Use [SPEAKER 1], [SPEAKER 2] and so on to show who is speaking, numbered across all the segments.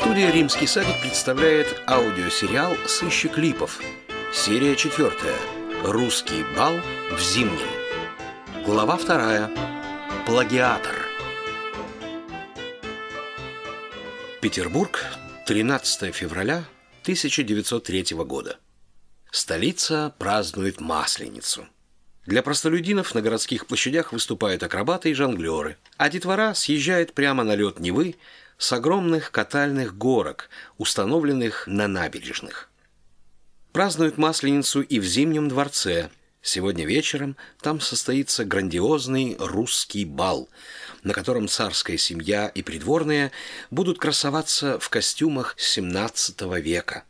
[SPEAKER 1] Студия «Римский садик» представляет аудиосериал «Сыщик Липов». Серия четвертая. «Русский бал в зимнем». Глава вторая. Плагиатор. Петербург, 13 февраля 1903 года. Столица празднует Масленицу. Для простолюдинов на городских площадях выступают акробаты и жонглеры, а детвора съезжает прямо на лед Невы с огромных катальных горок, установленных на набережных. Празднуют Масленицу и в Зимнем дворце. Сегодня вечером там состоится грандиозный русский бал, на котором царская семья и придворные будут красоваться в костюмах XVII века.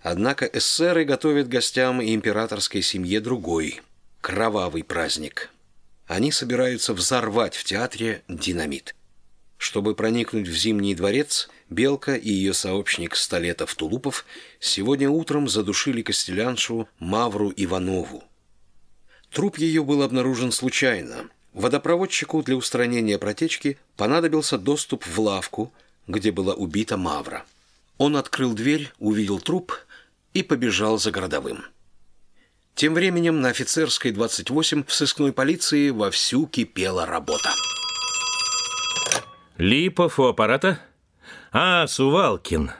[SPEAKER 1] Однако эсеры готовят гостям и императорской семье другой, кровавый праздник. Они собираются взорвать в театре динамит. Чтобы проникнуть в Зимний дворец, Белка и ее сообщник Столетов Тулупов сегодня утром задушили костеляншу Мавру Иванову. Труп ее был обнаружен случайно. Водопроводчику для устранения протечки понадобился доступ в лавку, где была убита Мавра. Он открыл дверь, увидел труп и побежал за городовым. Тем временем на офицерской 28 в сыскной полиции вовсю кипела работа.
[SPEAKER 2] Липов у аппарата? А, Сувалкин.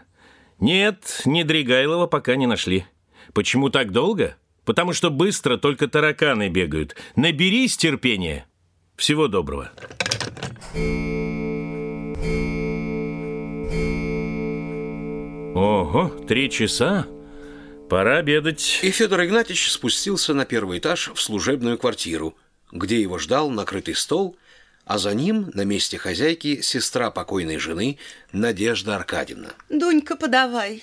[SPEAKER 2] Нет, Недригайлова пока не нашли. Почему так долго? Потому что быстро только тараканы бегают. Наберись терпения. Всего доброго. Ого, три часа? Пора обедать.
[SPEAKER 1] И Федор Игнатьевич спустился на первый этаж в служебную квартиру, где его ждал накрытый стол, а за ним на месте хозяйки сестра покойной жены Надежда Аркадьевна.
[SPEAKER 3] Дунька, подавай.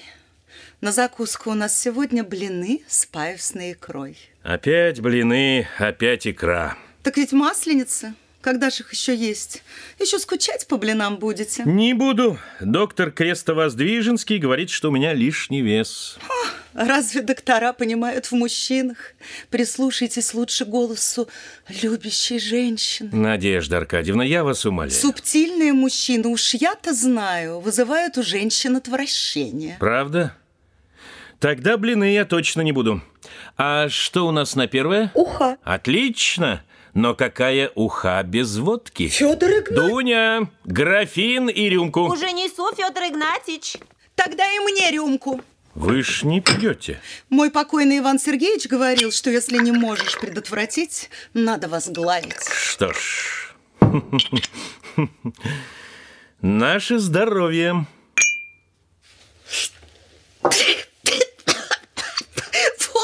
[SPEAKER 3] На закуску у нас сегодня блины с паевсной икрой.
[SPEAKER 2] Опять блины, опять икра.
[SPEAKER 3] Так ведь масленица. Когда же их еще есть? Еще скучать по блинам будете?
[SPEAKER 2] Не буду. Доктор Крестовоздвиженский говорит, что у меня лишний вес.
[SPEAKER 3] О, разве доктора понимают в мужчинах? Прислушайтесь лучше голосу любящей женщины.
[SPEAKER 2] Надежда Аркадьевна, я вас умоляю.
[SPEAKER 3] Субтильные мужчины, уж я-то знаю, вызывают у женщин отвращение.
[SPEAKER 2] Правда? Тогда блины я точно не буду. А что у нас на первое?
[SPEAKER 3] Уха.
[SPEAKER 2] Отлично. Но какая уха без водки?
[SPEAKER 3] Федор Игнатьевич.
[SPEAKER 2] Дуня, графин и рюмку.
[SPEAKER 4] Уже несу, Федор Игнатьич.
[SPEAKER 3] Тогда и мне рюмку.
[SPEAKER 2] Вы ж не пьете.
[SPEAKER 3] Мой покойный Иван Сергеевич говорил, что если не можешь предотвратить, надо возглавить.
[SPEAKER 2] Что ж, наше здоровье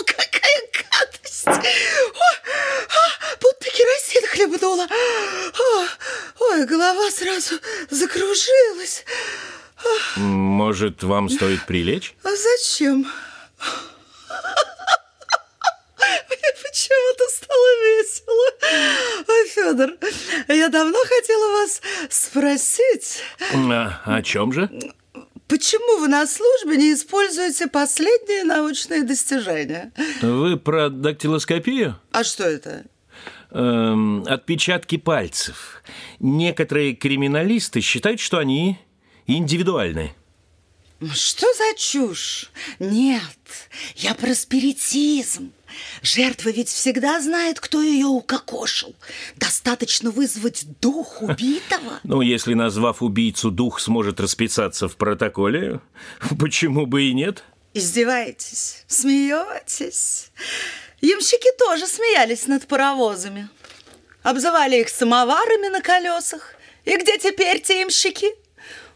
[SPEAKER 3] какая гадость! О, а, будто керосин хлебнула. О, ой, голова сразу закружилась.
[SPEAKER 2] Может, вам стоит прилечь?
[SPEAKER 3] А зачем? Мне почему-то стало весело. Ой, Федор, я давно хотела вас спросить,
[SPEAKER 2] А, о чем же?
[SPEAKER 3] почему вы на службе не используете последние научные достижения?
[SPEAKER 2] Вы про дактилоскопию?
[SPEAKER 3] А что это?
[SPEAKER 2] Эм, отпечатки пальцев. Некоторые криминалисты считают, что они индивидуальны.
[SPEAKER 3] Что за чушь? Нет, я про спиритизм. Жертва ведь всегда знает, кто ее укокошил. Достаточно вызвать дух убитого.
[SPEAKER 2] Ну, если, назвав убийцу, дух сможет расписаться в протоколе, почему бы и нет?
[SPEAKER 3] Издеваетесь? Смеетесь? Ямщики тоже смеялись над паровозами. Обзывали их самоварами на колесах. И где теперь те ямщики?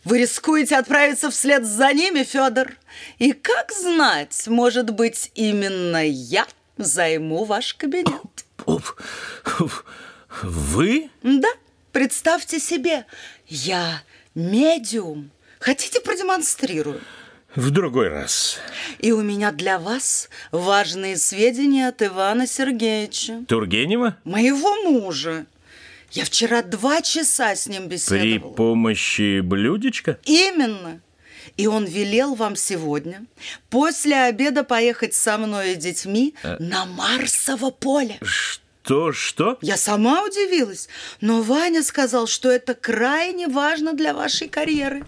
[SPEAKER 3] Вы рискуете отправиться вслед за ними, Федор. И как знать, может быть, именно я займу ваш кабинет.
[SPEAKER 2] Вы?
[SPEAKER 3] Да, представьте себе, я медиум. Хотите, продемонстрирую?
[SPEAKER 2] В другой раз.
[SPEAKER 3] И у меня для вас важные сведения от Ивана Сергеевича,
[SPEAKER 2] Тургенева?
[SPEAKER 3] моего мужа. Я вчера два часа с ним
[SPEAKER 2] При
[SPEAKER 3] беседовала.
[SPEAKER 2] помощи блюдечка?
[SPEAKER 3] Именно. И он велел вам сегодня после обеда поехать со мной и детьми на Марсово поле.
[SPEAKER 2] Что, что?
[SPEAKER 3] Я сама удивилась, но Ваня сказал, что это крайне важно для вашей карьеры.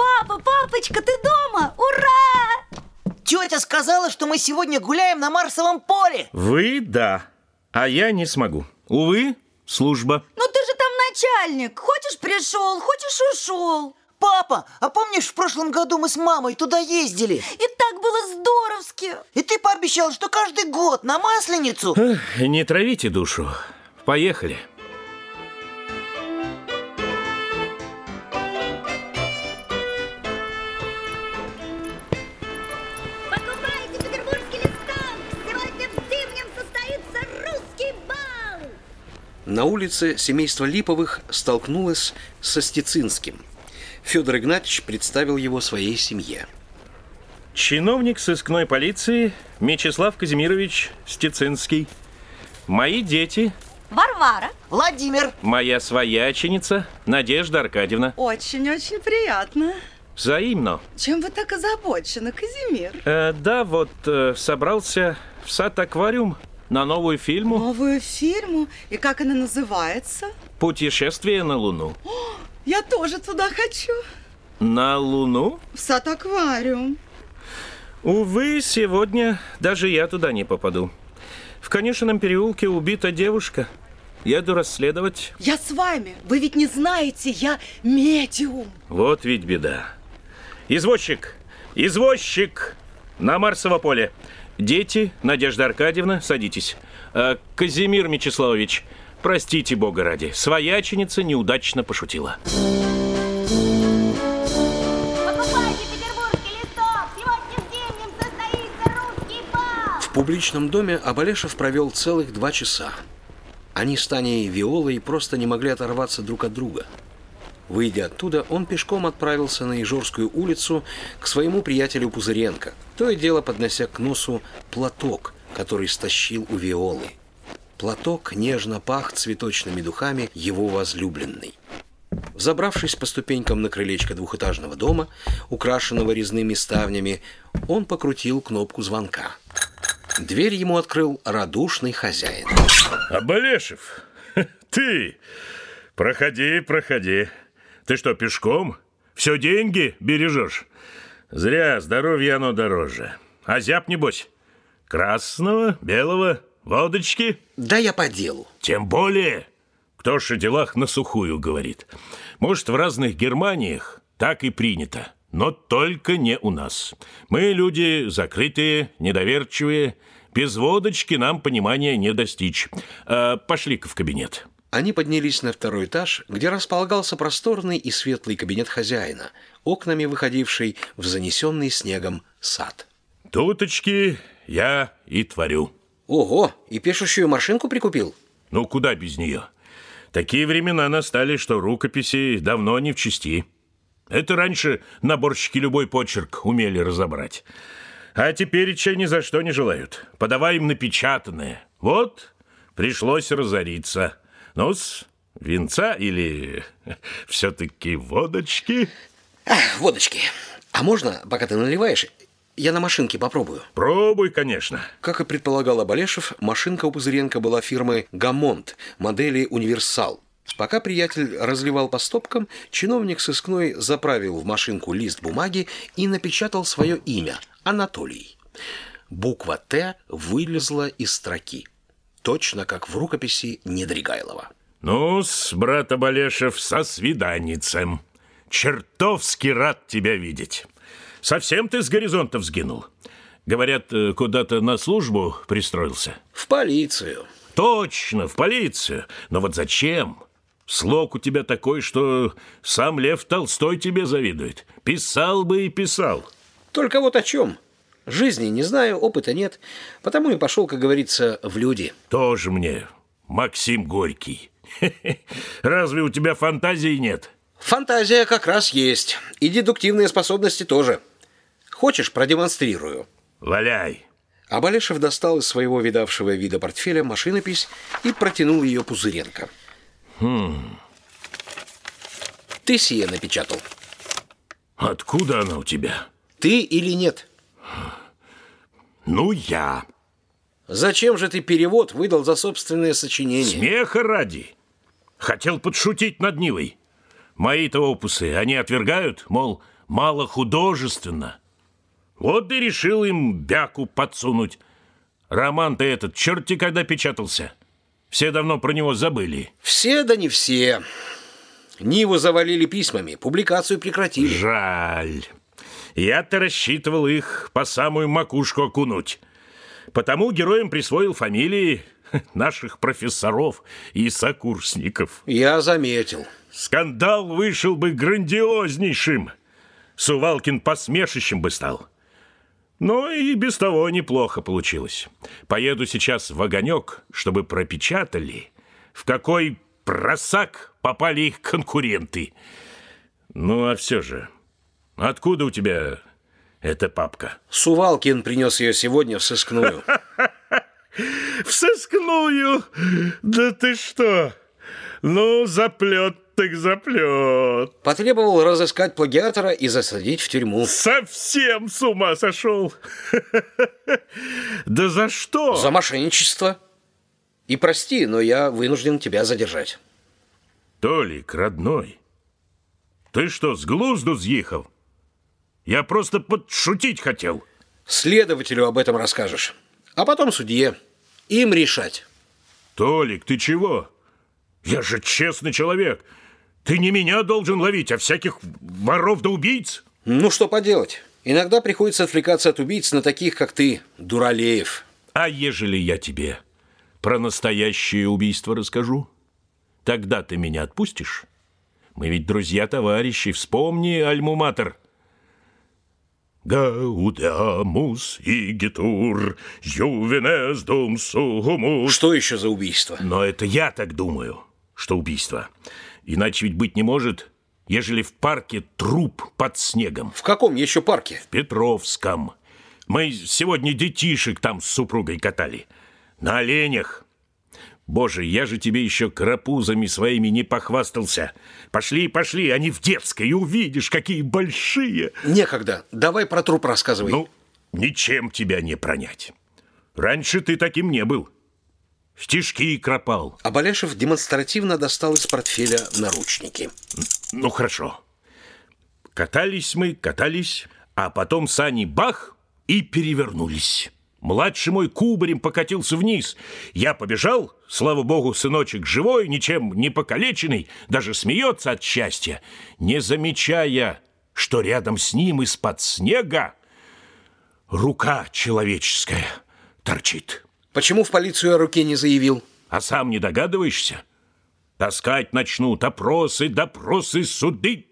[SPEAKER 4] Папа, папочка, ты дома? Ура!
[SPEAKER 5] Тетя сказала, что мы сегодня гуляем на Марсовом поле.
[SPEAKER 2] Вы – да, а я не смогу. Увы, служба.
[SPEAKER 4] Ну ты же там начальник. Хочешь пришел, хочешь ушел.
[SPEAKER 5] Папа, а помнишь, в прошлом году мы с мамой туда ездили?
[SPEAKER 4] И так было здоровски.
[SPEAKER 5] И ты пообещал, что каждый год на Масленицу...
[SPEAKER 2] Эх, Не травите душу. Поехали.
[SPEAKER 1] На улице семейство Липовых столкнулось со Стецинским. Федор Игнатьевич представил его своей семье.
[SPEAKER 2] Чиновник сыскной полиции Мечислав Казимирович Стецинский. Мои дети,
[SPEAKER 4] Варвара.
[SPEAKER 5] Владимир,
[SPEAKER 2] моя свояченица Надежда Аркадьевна.
[SPEAKER 3] Очень-очень приятно.
[SPEAKER 2] Взаимно.
[SPEAKER 3] Чем вы так озабочены, Казимир?
[SPEAKER 2] Э, да, вот э, собрался в сад-аквариум на новую фильму
[SPEAKER 3] Новую фильму. И как она называется?
[SPEAKER 2] «Путешествие на Луну».
[SPEAKER 3] Я тоже туда хочу.
[SPEAKER 2] На Луну?
[SPEAKER 3] В сад-аквариум.
[SPEAKER 2] Увы, сегодня даже я туда не попаду. В конюшенном переулке убита девушка. Еду расследовать.
[SPEAKER 3] Я с вами. Вы ведь не знаете, я медиум.
[SPEAKER 2] Вот ведь беда. Извозчик! Извозчик! На Марсово поле. Дети, Надежда Аркадьевна, садитесь. А, Казимир Мечиславович, простите бога ради, свояченица неудачно пошутила.
[SPEAKER 6] Покупайте петербургский листок! Сегодня в Зимнем состоится русский бал!
[SPEAKER 1] В публичном доме Абалешев провел целых два часа. Они с Таней и Виолой просто не могли оторваться друг от друга. Выйдя оттуда, он пешком отправился на Ижорскую улицу к своему приятелю Пузыренко, то и дело поднося к носу платок, который стащил у Виолы. Платок нежно пах цветочными духами его возлюбленной. Забравшись по ступенькам на крылечко двухэтажного дома, украшенного резными ставнями, он покрутил кнопку звонка. Дверь ему открыл радушный хозяин.
[SPEAKER 2] Абалешев, ты! Проходи, проходи. Ты что, пешком? Все деньги бережешь? Зря, здоровье оно дороже. А зяб, небось? Красного, белого, водочки?
[SPEAKER 1] Да я по делу.
[SPEAKER 2] Тем более, кто ж о делах на сухую говорит. Может, в разных Германиях так и принято, но только не у нас. Мы люди закрытые, недоверчивые, без водочки нам понимания не достичь. А, Пошли-ка в кабинет.
[SPEAKER 1] Они поднялись на второй этаж, где располагался просторный и светлый кабинет хозяина, окнами выходивший в занесенный снегом сад.
[SPEAKER 2] Туточки я и творю.
[SPEAKER 1] Ого, и пишущую машинку прикупил?
[SPEAKER 2] Ну, куда без нее? Такие времена настали, что рукописи давно не в чести. Это раньше наборщики любой почерк умели разобрать. А теперь че ни за что не желают. Подавай им напечатанное. Вот, пришлось разориться. Ну-с, венца или все-таки водочки?
[SPEAKER 1] Ах, водочки. А можно, пока ты наливаешь, я на машинке попробую?
[SPEAKER 2] Пробуй, конечно.
[SPEAKER 1] Как и предполагал Абалешев, машинка у Пузыренко была фирмы «Гамонт» модели «Универсал». Пока приятель разливал по стопкам, чиновник сыскной заправил в машинку лист бумаги и напечатал свое имя – Анатолий. Буква «Т» вылезла из строки, точно как в рукописи Недригайлова.
[SPEAKER 2] Ну-с, брат Абалешев, со свиданицем. Чертовски рад тебя видеть. Совсем ты с горизонта взгинул. Говорят, э, куда-то на службу пристроился.
[SPEAKER 1] В полицию.
[SPEAKER 2] Точно, в полицию. Но вот зачем? Слог у тебя такой, что сам Лев Толстой тебе завидует. Писал бы и писал.
[SPEAKER 1] Только вот о чем. Жизни не знаю, опыта нет, потому и пошел, как говорится, в люди.
[SPEAKER 2] Тоже мне Максим Горький. Разве у тебя фантазии нет?
[SPEAKER 1] Фантазия как раз есть. И дедуктивные способности тоже. Хочешь, продемонстрирую.
[SPEAKER 2] Валяй.
[SPEAKER 1] Абалешев достал из своего видавшего вида портфеля машинопись и протянул ее Пузыренко. Ты сие напечатал.
[SPEAKER 2] Откуда она у тебя?
[SPEAKER 1] Ты или нет?
[SPEAKER 2] Ну, я.
[SPEAKER 1] Зачем же ты перевод выдал за собственное сочинение?
[SPEAKER 2] Смеха ради. Хотел подшутить над Нивой. Мои-то опусы они отвергают, мол, мало художественно. Вот и решил им бяку подсунуть. Роман-то этот черти когда печатался. Все давно про него забыли.
[SPEAKER 1] Все да не все. Ниву завалили письмами, публикацию прекратили.
[SPEAKER 2] Жаль. Я-то рассчитывал их по самую макушку окунуть. Потому героям присвоил фамилии наших профессоров и сокурсников.
[SPEAKER 1] Я заметил.
[SPEAKER 2] Скандал вышел бы грандиознейшим. Сувалкин посмешищем бы стал. Но и без того неплохо получилось. Поеду сейчас в огонек, чтобы пропечатали, в какой просак попали их конкуренты. Ну, а все же, откуда у тебя эта папка?
[SPEAKER 1] Сувалкин принес ее сегодня в сыскную.
[SPEAKER 2] В сыскную? Да ты что? Ну, заплет так заплет.
[SPEAKER 1] Потребовал разыскать плагиатора и засадить в тюрьму.
[SPEAKER 2] Совсем с ума сошел. Да за что?
[SPEAKER 1] За мошенничество. И прости, но я вынужден тебя задержать.
[SPEAKER 2] Толик, родной, ты что, с глузду съехал? Я просто подшутить хотел.
[SPEAKER 1] Следователю об этом расскажешь. А потом судье. Им решать.
[SPEAKER 2] Толик, ты чего? Я же честный человек. Ты не меня должен ловить, а всяких воров да убийц.
[SPEAKER 1] Ну, что поделать. Иногда приходится отвлекаться от убийц на таких, как ты, дуралеев.
[SPEAKER 2] А ежели я тебе про настоящее убийство расскажу? Тогда ты меня отпустишь? Мы ведь друзья-товарищи, вспомни, Альмуматор. Гаудамус игитур, ювенес дум сугумус.
[SPEAKER 1] Что еще за убийство?
[SPEAKER 2] Но это я так думаю, что убийство. Иначе ведь быть не может, ежели в парке труп под снегом.
[SPEAKER 1] В каком еще парке?
[SPEAKER 2] В Петровском. Мы сегодня детишек там с супругой катали. На оленях. Боже, я же тебе еще карапузами своими не похвастался. Пошли, пошли, они в детской, и увидишь, какие большие.
[SPEAKER 1] Некогда. Давай про труп рассказывай.
[SPEAKER 2] Ну, ничем тебя не пронять. Раньше ты таким не был. Стишки кропал.
[SPEAKER 1] А Балешев демонстративно достал из портфеля наручники.
[SPEAKER 2] Ну, хорошо. Катались мы, катались, а потом сани бах и перевернулись. Младший мой кубарем покатился вниз. Я побежал, слава богу, сыночек живой, ничем не покалеченный, даже смеется от счастья, не замечая, что рядом с ним из-под снега рука человеческая торчит.
[SPEAKER 1] Почему в полицию о руке не заявил?
[SPEAKER 2] А сам не догадываешься? Таскать начнут опросы, допросы, суды.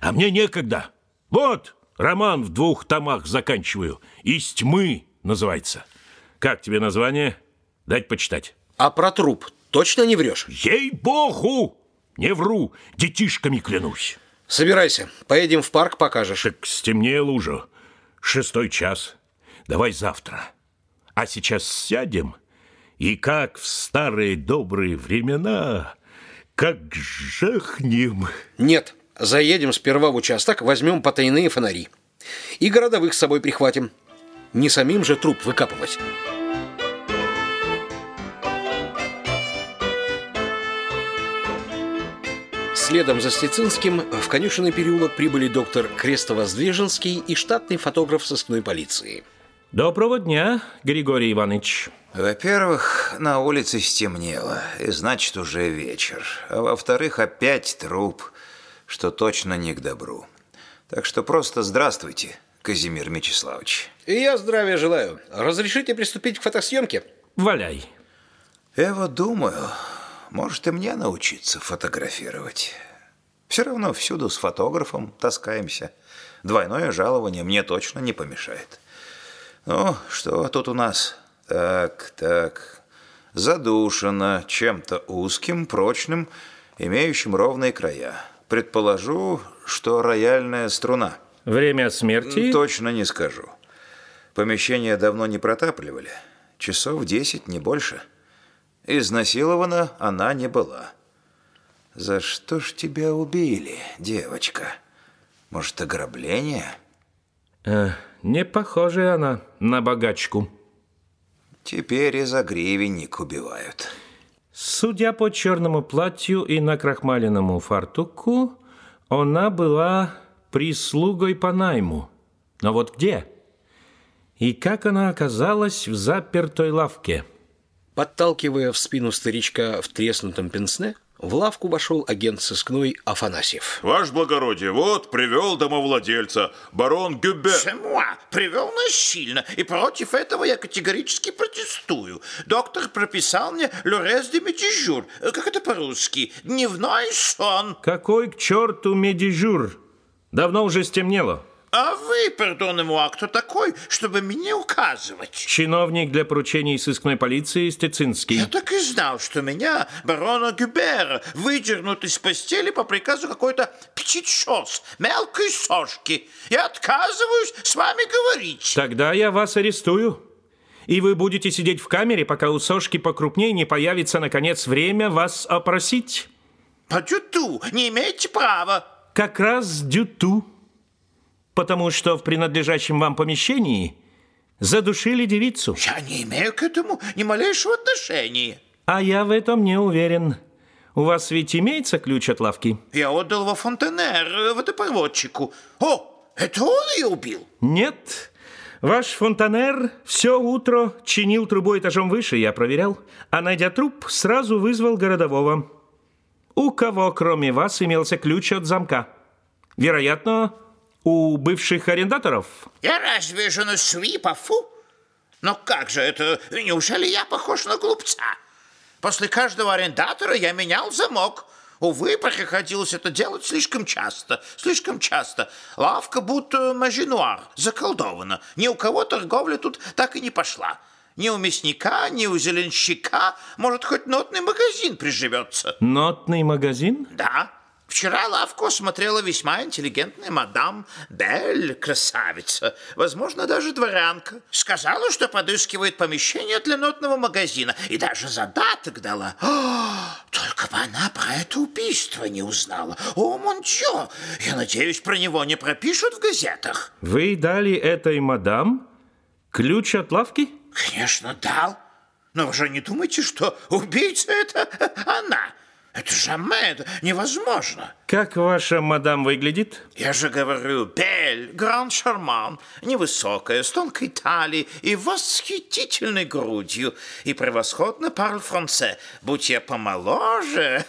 [SPEAKER 2] А мне некогда. Вот, роман в двух томах заканчиваю. «Из тьмы» называется. Как тебе название? Дать почитать.
[SPEAKER 1] А про труп точно не врешь?
[SPEAKER 2] Ей-богу! Не вру, детишками клянусь.
[SPEAKER 1] Собирайся, поедем в парк, покажешь.
[SPEAKER 2] Так стемнело уже. Шестой час. Давай завтра. А сейчас сядем, и как в старые добрые времена, как жахнем.
[SPEAKER 1] Нет, заедем сперва в участок, возьмем потайные фонари. И городовых с собой прихватим. Не самим же труп выкапывать. Следом за Стецинским в конюшенный переулок прибыли доктор Крестово-Здвиженский и штатный фотограф сыскной полиции.
[SPEAKER 2] Доброго дня, Григорий Иванович.
[SPEAKER 7] Во-первых, на улице стемнело, и значит уже вечер. А во-вторых, опять труп, что точно не к добру. Так что просто здравствуйте, Казимир Мечиславович.
[SPEAKER 1] И я здравия желаю. Разрешите приступить к фотосъемке?
[SPEAKER 2] Валяй.
[SPEAKER 7] Я вот думаю, может и мне научиться фотографировать. Все равно всюду с фотографом таскаемся. Двойное жалование мне точно не помешает. Ну, что тут у нас? Так, так. Задушено чем-то узким, прочным, имеющим ровные края. Предположу, что рояльная струна.
[SPEAKER 2] Время смерти?
[SPEAKER 7] Точно не скажу. Помещение давно не протапливали. Часов десять, не больше. Изнасилована она не была. За что ж тебя убили, девочка? Может, ограбление?
[SPEAKER 2] Э, не похожая она на богачку.
[SPEAKER 7] Теперь и за гривенник убивают.
[SPEAKER 2] Судя по черному платью и накрахмаленному фартуку, она была прислугой по найму. Но вот где? И как она оказалась в запертой лавке?
[SPEAKER 1] Подталкивая в спину старичка в треснутом пенсне, в лавку вошел агент сыскной Афанасьев.
[SPEAKER 8] Ваше благородие, вот привел домовладельца, барон Гюбе.
[SPEAKER 9] Сэмуа привел насильно, и против этого я категорически протестую. Доктор прописал мне люрез де медижур, как это по-русски, дневной сон.
[SPEAKER 2] Какой к черту медижур? Давно уже стемнело.
[SPEAKER 9] А вы, пардон ему, а кто такой, чтобы мне указывать?
[SPEAKER 2] Чиновник для поручений сыскной полиции Стецинский.
[SPEAKER 9] Я так и знал, что меня, барона Гюбера, выдернут из постели по приказу какой-то птичос, мелкой сошки. Я отказываюсь с вами говорить.
[SPEAKER 2] Тогда я вас арестую. И вы будете сидеть в камере, пока у сошки покрупнее не появится, наконец, время вас опросить.
[SPEAKER 9] По не имеете права.
[SPEAKER 2] Как раз дюту. Потому что в принадлежащем вам помещении задушили девицу.
[SPEAKER 9] Я не имею к этому ни малейшего отношения.
[SPEAKER 2] А я в этом не уверен. У вас ведь имеется ключ от лавки?
[SPEAKER 9] Я отдал во Фонтенер, водопроводчику. О, это он ее убил?
[SPEAKER 2] Нет. Ваш фонтанер все утро чинил трубу этажом выше, я проверял. А найдя труп, сразу вызвал городового. У кого, кроме вас, имелся ключ от замка? Вероятно, у бывших арендаторов?
[SPEAKER 9] Я разве же на свипа, фу? Но как же это, неужели я похож на глупца? После каждого арендатора я менял замок. Увы, приходилось это делать слишком часто, слишком часто. Лавка будто мажинуар, заколдована. Ни у кого торговля тут так и не пошла. Ни у мясника, ни у зеленщика. Может, хоть нотный магазин приживется.
[SPEAKER 2] Нотный магазин?
[SPEAKER 9] Да. Вчера лавку осмотрела весьма интеллигентная мадам Бель, красавица, возможно, даже дворянка. Сказала, что подыскивает помещение для нотного магазина и даже задаток дала. О, только бы она про это убийство не узнала. О, мончо, я надеюсь, про него не пропишут в газетах.
[SPEAKER 2] Вы дали этой мадам ключ от лавки?
[SPEAKER 9] Конечно, дал. Но вы же не думаете, что убийца это она? Это же это невозможно.
[SPEAKER 2] Как ваша мадам выглядит?
[SPEAKER 9] Я же говорю, Бель, гран шарман, невысокая, с тонкой талией и восхитительной грудью, и превосходно парл франце. Будь я помоложе...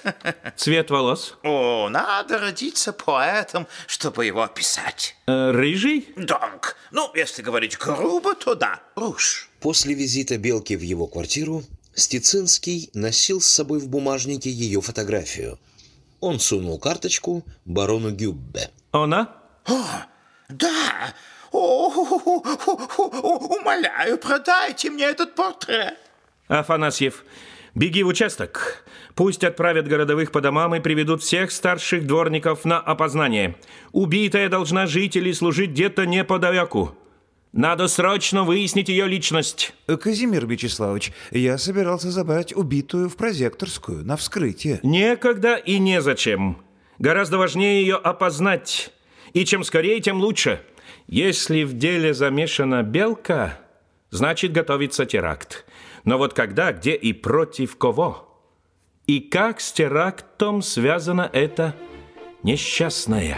[SPEAKER 2] Цвет волос?
[SPEAKER 9] О, надо родиться поэтом, чтобы его описать.
[SPEAKER 2] Э, рыжий?
[SPEAKER 9] Донк. Ну, если говорить грубо, то да, руж.
[SPEAKER 1] После визита Белки в его квартиру Стецинский носил с собой в бумажнике ее фотографию. Он сунул карточку барону Гюббе.
[SPEAKER 2] Она?
[SPEAKER 9] О, да. О, умоляю, продайте мне этот портрет.
[SPEAKER 2] Афанасьев, беги в участок. Пусть отправят городовых по домам и приведут всех старших дворников на опознание. Убитая должна жить или служить где-то неподалеку. Надо срочно выяснить ее личность.
[SPEAKER 10] Казимир Вячеславович, я собирался забрать убитую в прозекторскую на вскрытие.
[SPEAKER 2] Некогда и незачем. Гораздо важнее ее опознать. И чем скорее, тем лучше. Если в деле замешана белка, значит готовится теракт. Но вот когда, где и против кого? И как с терактом связана эта несчастная?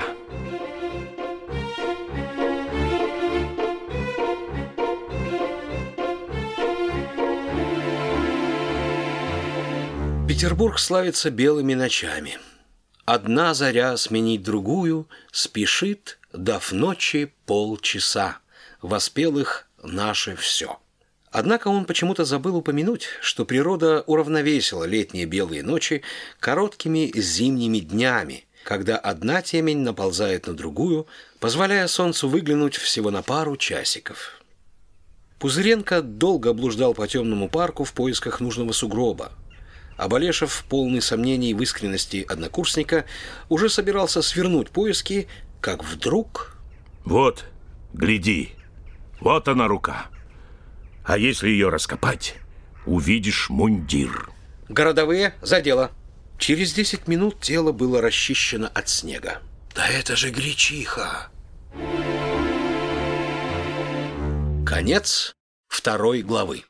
[SPEAKER 1] Петербург славится белыми ночами. Одна заря сменить другую спешит, дав ночи полчаса. Воспел их наше все. Однако он почему-то забыл упомянуть, что природа уравновесила летние белые ночи короткими зимними днями, когда одна темень наползает на другую, позволяя солнцу выглянуть всего на пару часиков. Пузыренко долго блуждал по темному парку в поисках нужного сугроба, а Балешев, полный сомнений в искренности однокурсника, уже собирался свернуть поиски, как вдруг...
[SPEAKER 2] Вот, гляди, вот она рука. А если ее раскопать, увидишь мундир.
[SPEAKER 1] Городовые, за дело. Через десять минут тело было расчищено от снега.
[SPEAKER 7] Да это же гречиха.
[SPEAKER 1] Конец второй главы.